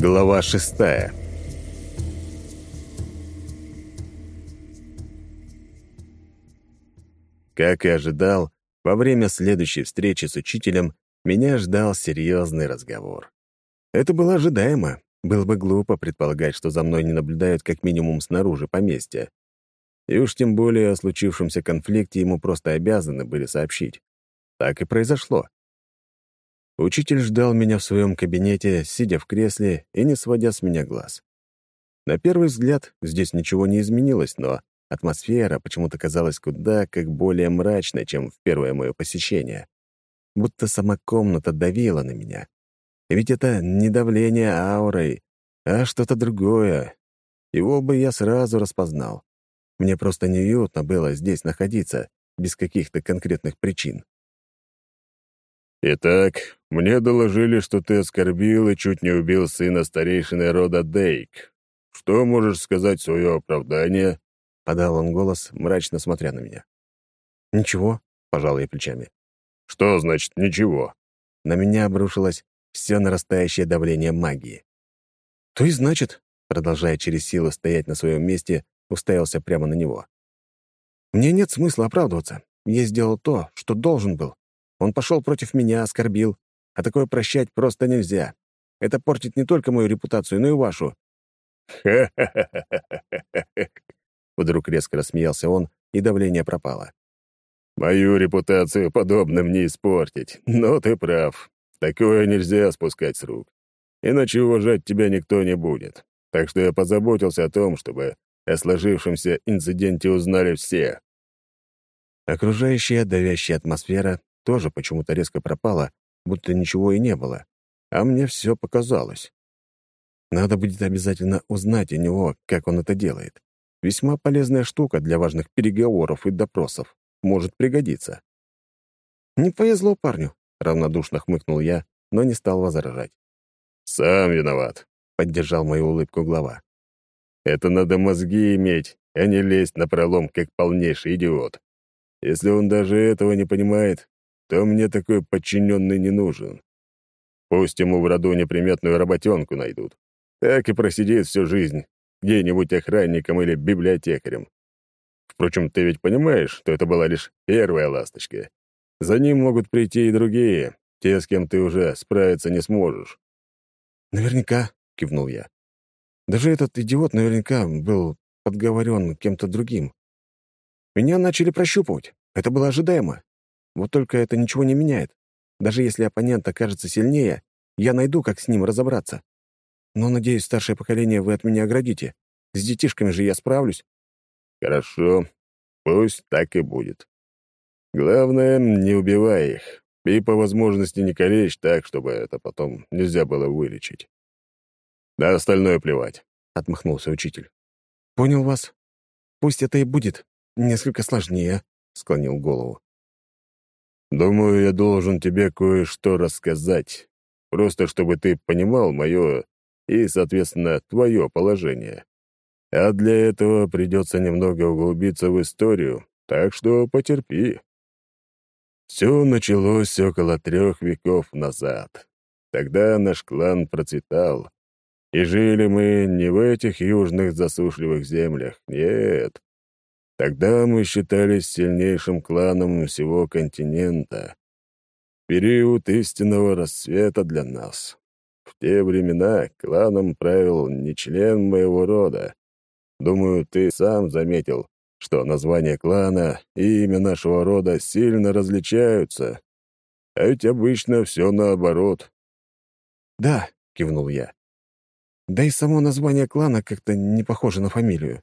Глава шестая Как и ожидал, во время следующей встречи с учителем меня ждал серьезный разговор. Это было ожидаемо. Было бы глупо предполагать, что за мной не наблюдают как минимум снаружи поместья. И уж тем более о случившемся конфликте ему просто обязаны были сообщить. Так и произошло. Учитель ждал меня в своем кабинете, сидя в кресле и не сводя с меня глаз. На первый взгляд здесь ничего не изменилось, но атмосфера почему-то казалась куда как более мрачной, чем в первое мое посещение. Будто сама комната давила на меня. Ведь это не давление аурой, а что-то другое. Его бы я сразу распознал. Мне просто неуютно было здесь находиться, без каких-то конкретных причин. «Итак, мне доложили, что ты оскорбил и чуть не убил сына старейшины рода Дейк. Что можешь сказать в свое оправдание?» — подал он голос, мрачно смотря на меня. «Ничего», — пожал я плечами. «Что значит «ничего»?» На меня обрушилось все нарастающее давление магии. «То и значит», — продолжая через силу стоять на своем месте, уставился прямо на него. «Мне нет смысла оправдываться. Я сделал то, что должен был. Он пошел против меня, оскорбил. А такое прощать просто нельзя. Это портит не только мою репутацию, но и вашу». Вдруг резко рассмеялся он, и давление пропало. «Мою репутацию подобным не испортить, но ты прав. Такое нельзя спускать с рук. Иначе уважать тебя никто не будет. Так что я позаботился о том, чтобы о сложившемся инциденте узнали все». Окружающая давящая атмосфера тоже почему-то резко пропала, будто ничего и не было. А мне все показалось. Надо будет обязательно узнать у него, как он это делает. Весьма полезная штука для важных переговоров и допросов. Может пригодиться. «Не повезло парню», — равнодушно хмыкнул я, но не стал возражать. «Сам виноват», — поддержал мою улыбку глава. «Это надо мозги иметь, а не лезть на пролом, как полнейший идиот. Если он даже этого не понимает, то мне такой подчиненный не нужен. Пусть ему в роду неприметную работенку найдут. Так и просидит всю жизнь где-нибудь охранником или библиотекарем. Впрочем, ты ведь понимаешь, что это была лишь первая ласточка. За ним могут прийти и другие, те, с кем ты уже справиться не сможешь. «Наверняка», — кивнул я. «Даже этот идиот наверняка был подговорен кем-то другим. Меня начали прощупывать. Это было ожидаемо. Вот только это ничего не меняет. Даже если оппонент окажется сильнее, я найду, как с ним разобраться. Но, надеюсь, старшее поколение вы от меня оградите. С детишками же я справлюсь». «Хорошо. Пусть так и будет. Главное, не убивай их. И по возможности не калечь так, чтобы это потом нельзя было вылечить. На остальное плевать», — отмахнулся учитель. «Понял вас. Пусть это и будет несколько сложнее», — склонил голову. Думаю, я должен тебе кое-что рассказать, просто чтобы ты понимал мое и, соответственно, твое положение. А для этого придется немного углубиться в историю, так что потерпи. Все началось около трех веков назад. Тогда наш клан процветал, и жили мы не в этих южных засушливых землях, нет. Тогда мы считались сильнейшим кланом всего континента. Период истинного рассвета для нас. В те времена кланом правил не член моего рода. Думаю, ты сам заметил, что название клана и имя нашего рода сильно различаются. А ведь обычно все наоборот. «Да», — кивнул я. «Да и само название клана как-то не похоже на фамилию».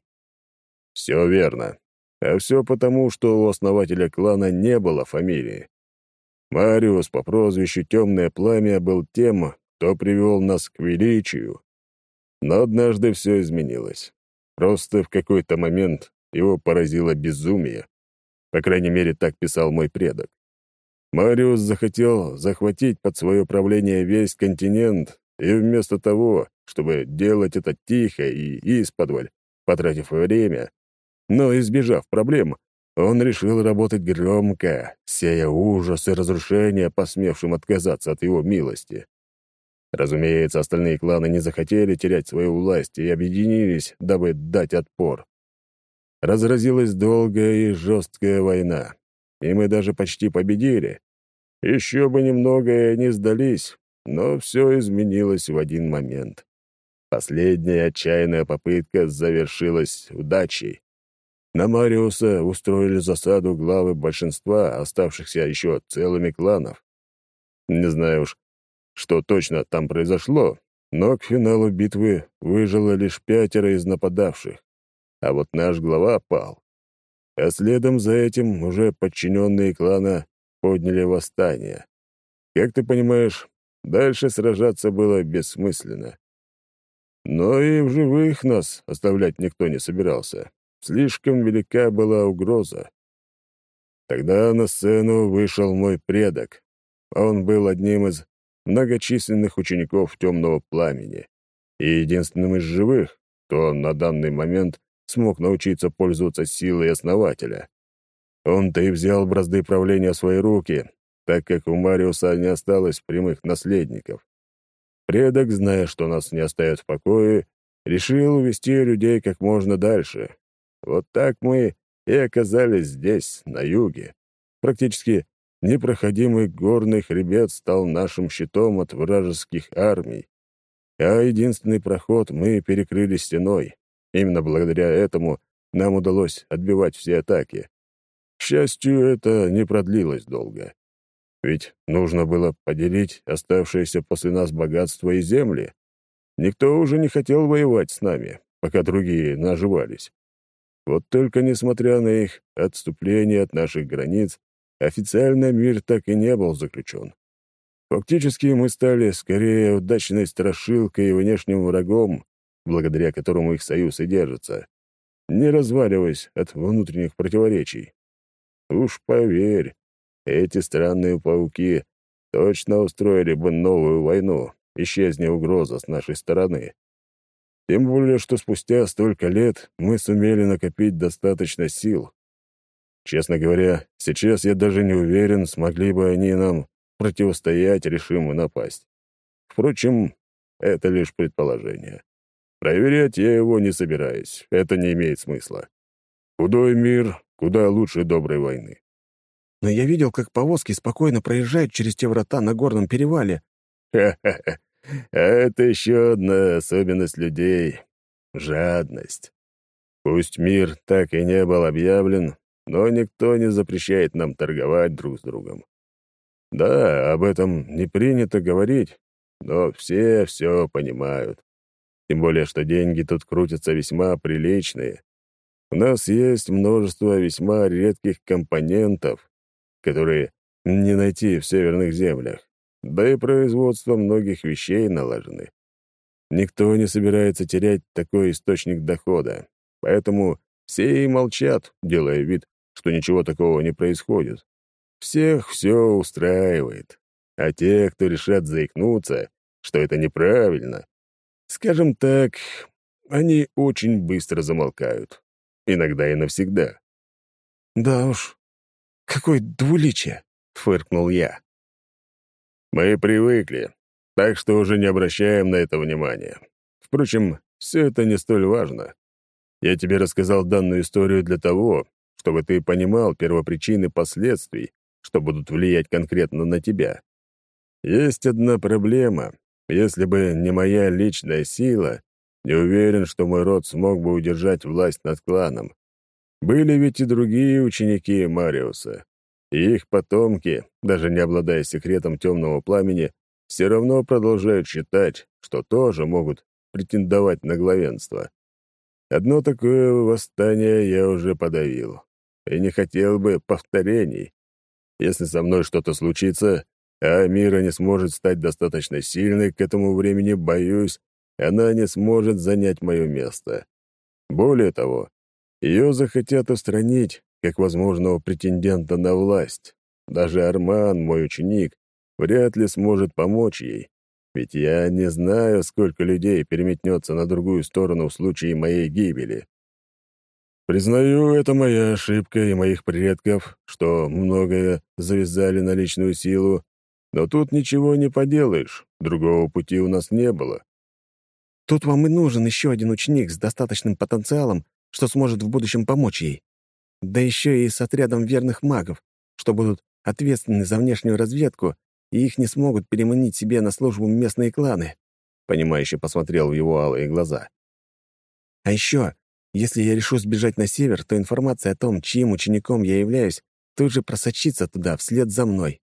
«Все верно. А все потому, что у основателя клана не было фамилии. Мариус по прозвищу «Темное пламя» был тем, кто привел нас к величию. Но однажды все изменилось. Просто в какой-то момент его поразило безумие. По крайней мере, так писал мой предок. Мариус захотел захватить под свое правление весь континент, и вместо того, чтобы делать это тихо и исподволь, потратив время, но, избежав проблем, он решил работать громко, сея ужас и разрушение, посмевшим отказаться от его милости. Разумеется, остальные кланы не захотели терять свою власть и объединились, дабы дать отпор. Разразилась долгая и жесткая война, и мы даже почти победили. Еще бы немного и не сдались, но все изменилось в один момент. Последняя отчаянная попытка завершилась удачей. На Мариуса устроили засаду главы большинства оставшихся еще целыми кланов. Не знаю уж, что точно там произошло, но к финалу битвы выжило лишь пятеро из нападавших, а вот наш глава пал. А следом за этим уже подчиненные клана подняли восстание. Как ты понимаешь, дальше сражаться было бессмысленно. Но и в живых нас оставлять никто не собирался. Слишком велика была угроза. Тогда на сцену вышел мой предок. Он был одним из многочисленных учеников темного пламени и единственным из живых, кто на данный момент смог научиться пользоваться силой основателя. Он-то и взял бразды правления в свои руки, так как у Мариуса не осталось прямых наследников. Предок, зная, что нас не оставят в покое, решил увести людей как можно дальше. Вот так мы и оказались здесь, на юге. Практически непроходимый горный хребет стал нашим щитом от вражеских армий, а единственный проход мы перекрыли стеной. Именно благодаря этому нам удалось отбивать все атаки. К счастью, это не продлилось долго. Ведь нужно было поделить оставшееся после нас богатство и земли. Никто уже не хотел воевать с нами, пока другие наживались. Вот только несмотря на их отступление от наших границ, официально мир так и не был заключен. Фактически мы стали скорее удачной страшилкой и внешним врагом, благодаря которому их союз и держится, не разваливаясь от внутренних противоречий. Уж поверь, эти странные пауки точно устроили бы новую войну, исчезни угроза с нашей стороны. Тем более, что спустя столько лет мы сумели накопить достаточно сил. Честно говоря, сейчас я даже не уверен, смогли бы они нам противостоять решимую напасть. Впрочем, это лишь предположение. Проверять я его не собираюсь, это не имеет смысла. Худой мир куда лучше доброй войны. Но я видел, как повозки спокойно проезжают через те врата на горном перевале. Ха-ха-ха. А это еще одна особенность людей — жадность. Пусть мир так и не был объявлен, но никто не запрещает нам торговать друг с другом. Да, об этом не принято говорить, но все все понимают. Тем более, что деньги тут крутятся весьма приличные. У нас есть множество весьма редких компонентов, которые не найти в северных землях. Да и производство многих вещей налажены. Никто не собирается терять такой источник дохода, поэтому все и молчат, делая вид, что ничего такого не происходит. Всех все устраивает. А те, кто решат заикнуться, что это неправильно, Скажем так, они очень быстро замолкают. Иногда и навсегда. «Да уж, какое двуличие!» — фыркнул я. «Мы привыкли, так что уже не обращаем на это внимания. Впрочем, все это не столь важно. Я тебе рассказал данную историю для того, чтобы ты понимал первопричины последствий, что будут влиять конкретно на тебя. Есть одна проблема, если бы не моя личная сила, не уверен, что мой род смог бы удержать власть над кланом. Были ведь и другие ученики Мариуса. И их потомки, даже не обладая секретом темного пламени, все равно продолжают считать, что тоже могут претендовать на главенство. Одно такое восстание я уже подавил. И не хотел бы повторений. Если со мной что-то случится, а Мира не сможет стать достаточно сильной к этому времени, боюсь, она не сможет занять мое место. Более того, ее захотят устранить, как возможного претендента на власть. Даже Арман, мой ученик, вряд ли сможет помочь ей, ведь я не знаю, сколько людей переметнется на другую сторону в случае моей гибели. Признаю, это моя ошибка и моих предков, что многое завязали на личную силу, Но тут ничего не поделаешь, другого пути у нас не было. Тут вам и нужен еще один ученик с достаточным потенциалом, что сможет в будущем помочь ей. Да еще и с отрядом верных магов, что будут ответственны за внешнюю разведку, и их не смогут переманить себе на службу местные кланы. Понимающе посмотрел в его алые глаза. А еще, если я решу сбежать на север, то информация о том, чьим учеником я являюсь, тут же просочится туда, вслед за мной.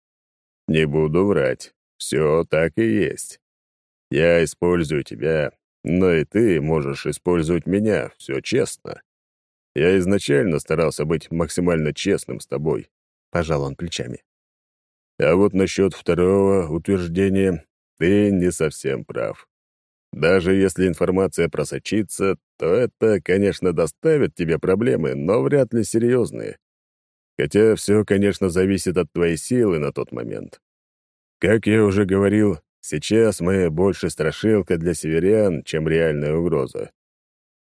Не буду врать. Все так и есть. Я использую тебя, но и ты можешь использовать меня. Все честно. Я изначально старался быть максимально честным с тобой. Пожал он плечами. А вот насчет второго утверждения ты не совсем прав. Даже если информация просочится, то это, конечно, доставит тебе проблемы, но вряд ли серьезные. Хотя все, конечно, зависит от твоей силы на тот момент. Как я уже говорил, сейчас мы больше страшилка для северян, чем реальная угроза.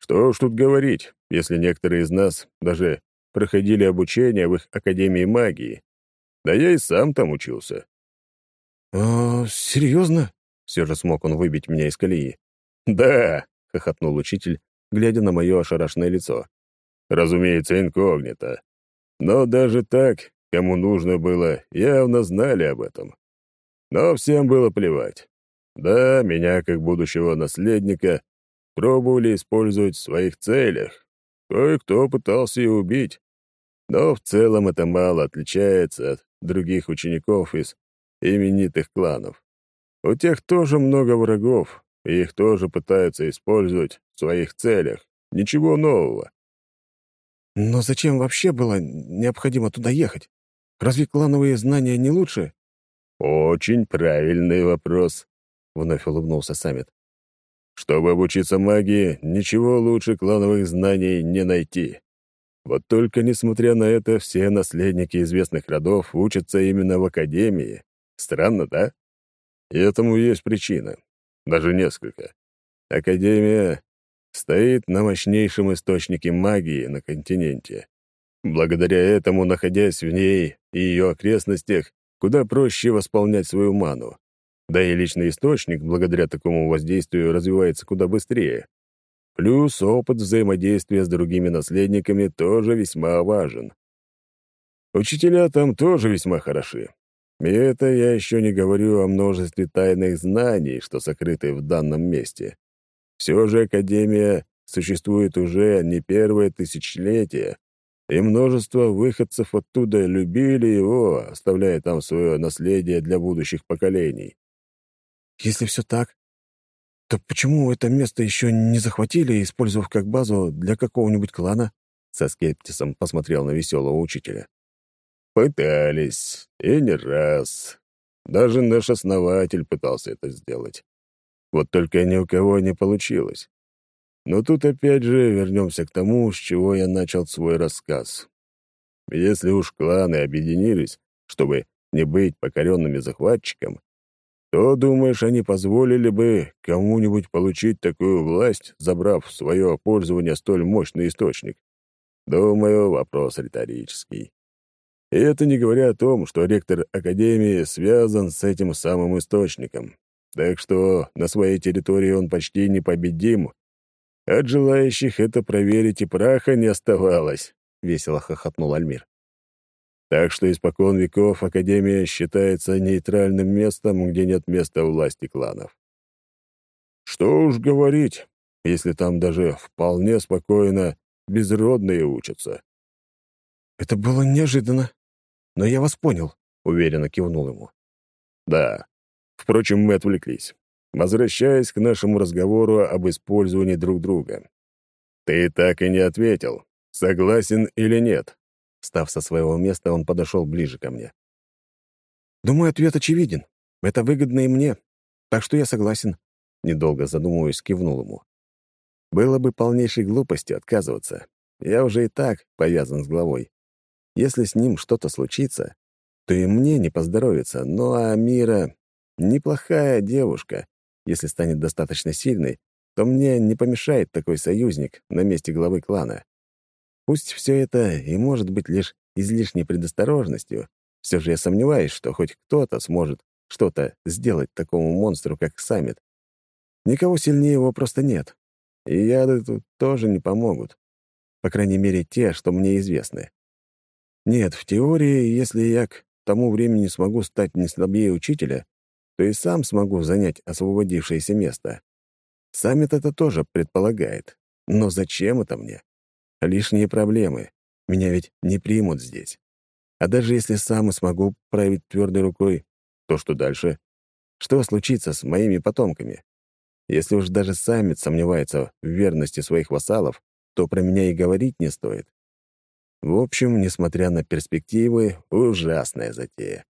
Что уж тут говорить, если некоторые из нас даже проходили обучение в их Академии магии. Да я и сам там учился. «А, серьезно?» — все же смог он выбить меня из колеи. «Да», — хохотнул учитель, глядя на мое ошарашенное лицо. «Разумеется, инкогнито. Но даже так, кому нужно было, явно знали об этом. Но всем было плевать. Да, меня, как будущего наследника, пробовали использовать в своих целях. Кое-кто пытался и убить. Но в целом это мало отличается от других учеников из именитых кланов. У тех тоже много врагов, и их тоже пытаются использовать в своих целях. Ничего нового. Но зачем вообще было необходимо туда ехать? Разве клановые знания не лучше? Очень правильный вопрос, вновь улыбнулся Саммит. Чтобы обучиться магии, ничего лучше клановых знаний не найти. Вот только, несмотря на это, все наследники известных родов учатся именно в академии. Странно, да? И этому есть причина. Даже несколько. Академия стоит на мощнейшем источнике магии на континенте. Благодаря этому, находясь в ней и ее окрестностях, куда проще восполнять свою ману. Да и личный источник, благодаря такому воздействию, развивается куда быстрее. Плюс опыт взаимодействия с другими наследниками тоже весьма важен. Учителя там тоже весьма хороши. И это я еще не говорю о множестве тайных знаний, что сокрыты в данном месте. Все же Академия существует уже не первое тысячелетие, и множество выходцев оттуда любили его, оставляя там свое наследие для будущих поколений. Если все так, то почему это место еще не захватили, использовав как базу для какого-нибудь клана?» Со скептисом посмотрел на веселого учителя. «Пытались, и не раз. Даже наш основатель пытался это сделать. Вот только ни у кого не получилось. Но тут опять же вернемся к тому, с чего я начал свой рассказ. Если уж кланы объединились, чтобы не быть покоренными захватчиком, то, думаешь, они позволили бы кому-нибудь получить такую власть, забрав в свое пользование столь мощный источник? Думаю, вопрос риторический. И это не говоря о том, что ректор Академии связан с этим самым источником. Так что на своей территории он почти непобедим. От желающих это проверить и праха не оставалось, — весело хохотнул Альмир. Так что испокон веков Академия считается нейтральным местом, где нет места власти кланов. Что уж говорить, если там даже вполне спокойно безродные учатся. «Это было неожиданно, но я вас понял», — уверенно кивнул ему. «Да. Впрочем, мы отвлеклись. Возвращаясь к нашему разговору об использовании друг друга. Ты так и не ответил, согласен или нет?» Встав со своего места, он подошел ближе ко мне. «Думаю, ответ очевиден. Это выгодно и мне, так что я согласен». Недолго задумываясь, кивнул ему. Было бы полнейшей глупостью отказываться. Я уже и так повязан с главой. Если с ним что-то случится, то и мне не поздоровится. Ну а Мира — неплохая девушка. Если станет достаточно сильной, то мне не помешает такой союзник на месте главы клана. Пусть все это и может быть лишь излишней предосторожностью, все же я сомневаюсь, что хоть кто-то сможет что-то сделать такому монстру, как Саммит. Никого сильнее его просто нет. И яды тут тоже не помогут. По крайней мере, те, что мне известны. Нет, в теории, если я к тому времени смогу стать не слабее учителя, то и сам смогу занять освободившееся место. Саммит это тоже предполагает. Но зачем это мне? Лишние проблемы. Меня ведь не примут здесь. А даже если сам и смогу править твердой рукой, то что дальше? Что случится с моими потомками? Если уж даже саммит сомневается в верности своих вассалов, то про меня и говорить не стоит. В общем, несмотря на перспективы, ужасная затея.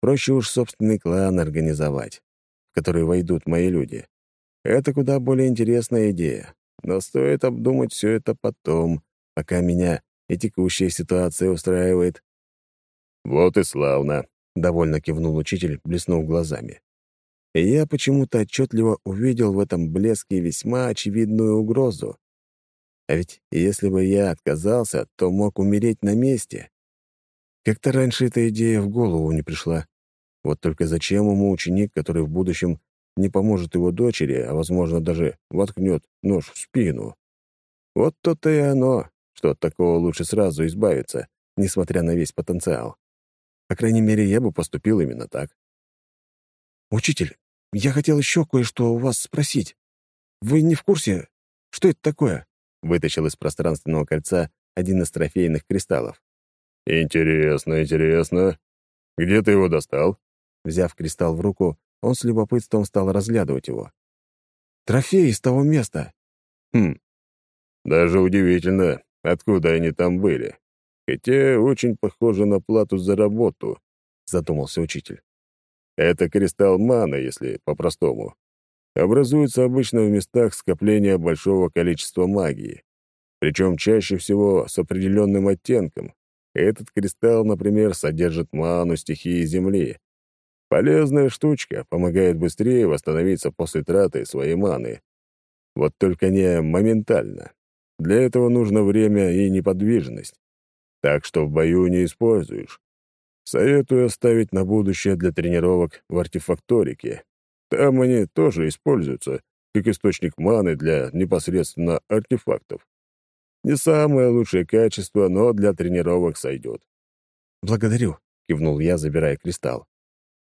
Проще уж собственный клан организовать, в который войдут мои люди. Это куда более интересная идея, но стоит обдумать все это потом, пока меня и текущая ситуация устраивает. «Вот и славно», — довольно кивнул учитель, блеснув глазами. И я почему-то отчетливо увидел в этом блеске весьма очевидную угрозу. А ведь если бы я отказался, то мог умереть на месте. Как-то раньше эта идея в голову не пришла. Вот только зачем ему ученик, который в будущем не поможет его дочери, а, возможно, даже воткнет нож в спину? Вот то-то и оно, что от такого лучше сразу избавиться, несмотря на весь потенциал. По крайней мере, я бы поступил именно так. «Учитель, я хотел еще кое-что у вас спросить. Вы не в курсе, что это такое?» Вытащил из пространственного кольца один из трофейных кристаллов. «Интересно, интересно. Где ты его достал?» Взяв кристалл в руку, он с любопытством стал разглядывать его. «Трофей из того места!» «Хм. Даже удивительно, откуда они там были. Хотя очень похоже на плату за работу», — задумался учитель. «Это кристалл маны, если по-простому образуется обычно в местах скопления большого количества магии, причем чаще всего с определенным оттенком. Этот кристалл, например, содержит ману стихии Земли. Полезная штучка, помогает быстрее восстановиться после траты своей маны. Вот только не моментально. Для этого нужно время и неподвижность. Так что в бою не используешь. Советую оставить на будущее для тренировок в артефакторике, там они тоже используются как источник маны для непосредственно артефактов. Не самое лучшее качество, но для тренировок сойдет. «Благодарю», — кивнул я, забирая кристалл.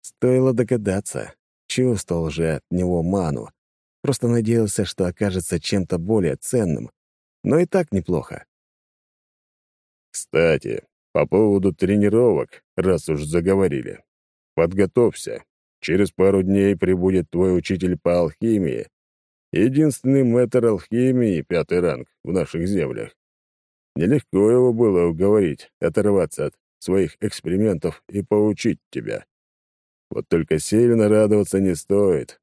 Стоило догадаться. Чувствовал же от него ману. Просто надеялся, что окажется чем-то более ценным. Но и так неплохо. «Кстати, по поводу тренировок, раз уж заговорили. Подготовься. Через пару дней прибудет твой учитель по алхимии. Единственный мэтр алхимии, пятый ранг, в наших землях. Нелегко его было уговорить оторваться от своих экспериментов и поучить тебя. Вот только сильно радоваться не стоит.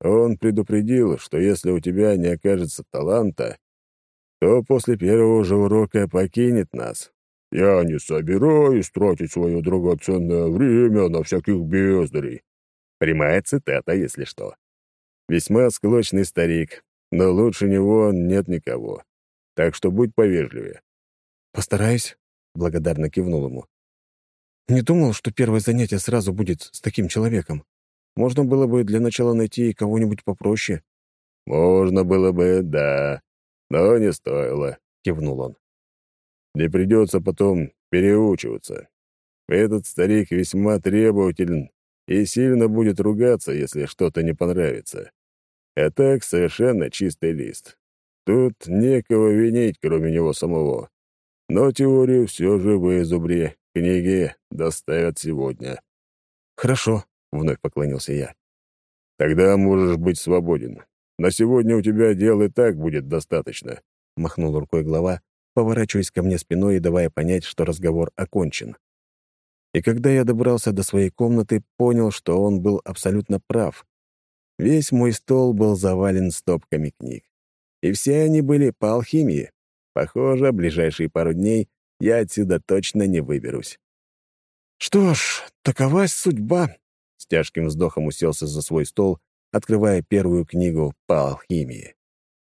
Он предупредил, что если у тебя не окажется таланта, то после первого же урока покинет нас. Я не собираюсь тратить свое драгоценное время на всяких бездарей. Прямая цитата, если что. Весьма склочный старик, но лучше него нет никого. Так что будь повежливее. «Постараюсь», — благодарно кивнул ему. «Не думал, что первое занятие сразу будет с таким человеком. Можно было бы для начала найти кого-нибудь попроще». «Можно было бы, да, но не стоило», — кивнул он. «Не придется потом переучиваться. Этот старик весьма требователен и сильно будет ругаться, если что-то не понравится. А так совершенно чистый лист. Тут некого винить, кроме него самого. Но теорию все же вызубри, книги доставят сегодня. «Хорошо», — вновь поклонился я. «Тогда можешь быть свободен. На сегодня у тебя дел и так будет достаточно», — махнул рукой глава, поворачиваясь ко мне спиной и давая понять, что разговор окончен. И когда я добрался до своей комнаты, понял, что он был абсолютно прав. Весь мой стол был завален стопками книг. И все они были по алхимии. Похоже, ближайшие пару дней я отсюда точно не выберусь. «Что ж, такова судьба», — с тяжким вздохом уселся за свой стол, открывая первую книгу по алхимии.